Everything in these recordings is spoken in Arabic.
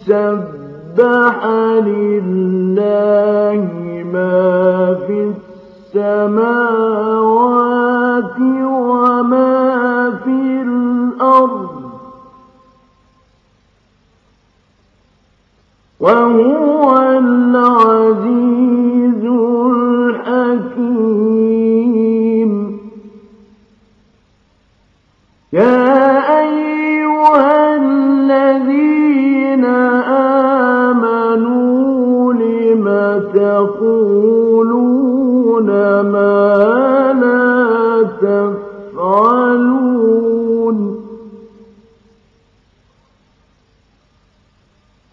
سَبَّحَ لِلَّهِ مَا فِي السَّمَاوَاتِ وَمَا فِي الْأَرْضِ ۖ وَهُوَ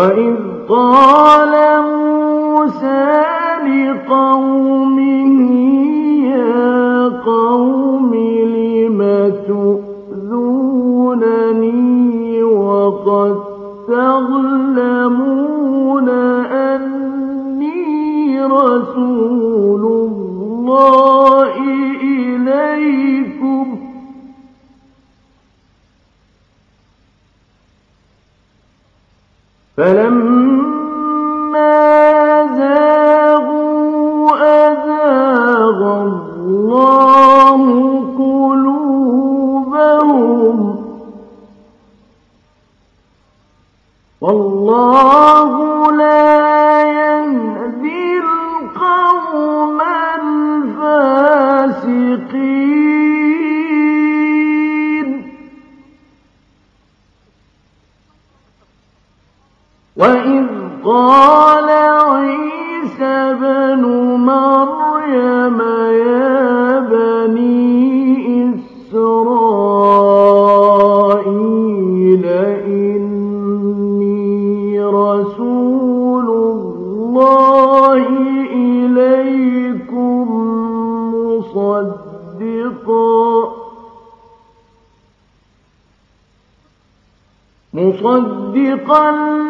وَإِذْ قَالَ مُوسَىٰ لِقَوْمِهِ فَلَمَّا زَاغُوا أَزَاغَ اللَّهُ قُلُوبَهُمْ ۚ وَاللَّهُ وَإِذْ قَالَ عِيسَى ابْنُ مَرْيَمَ يَا بَنِي إِسْرَائِيلَ إِنِّي رَسُولُ اللَّهِ إِلَيْكُم مُصَدِّقًا لِّمَا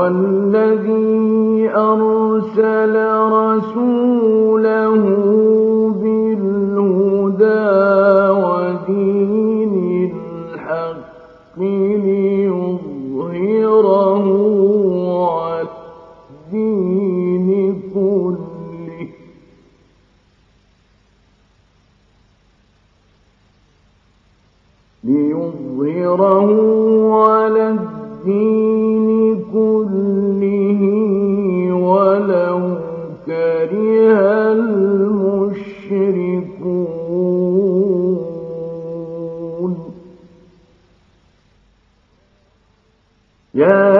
والذي أرسل رسوله Yeah.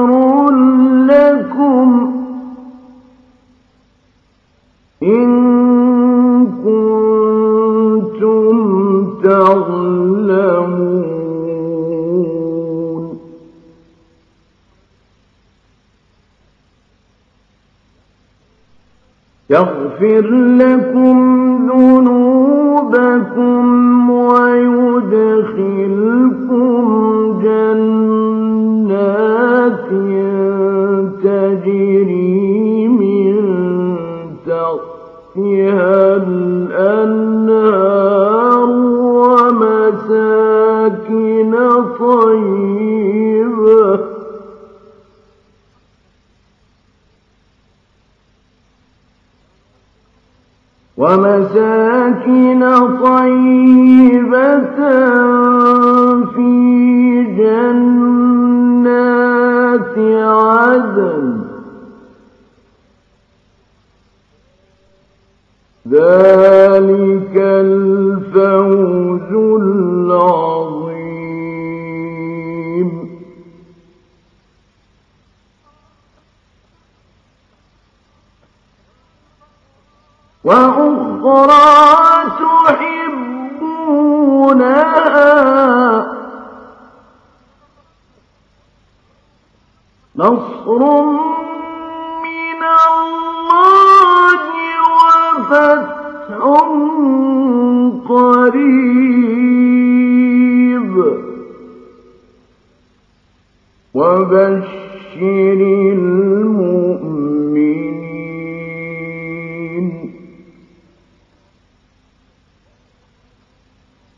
يغفر لكم ذنوبكم ويدخلكم جنات تجري من تحتها ومساكن طيبة في جنات عدن. ذلك الفوز العظيم. وأ أخرى تحبونها. نصر من الله وفتح قريب. وبشر الله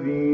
الذين